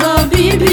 حبيبي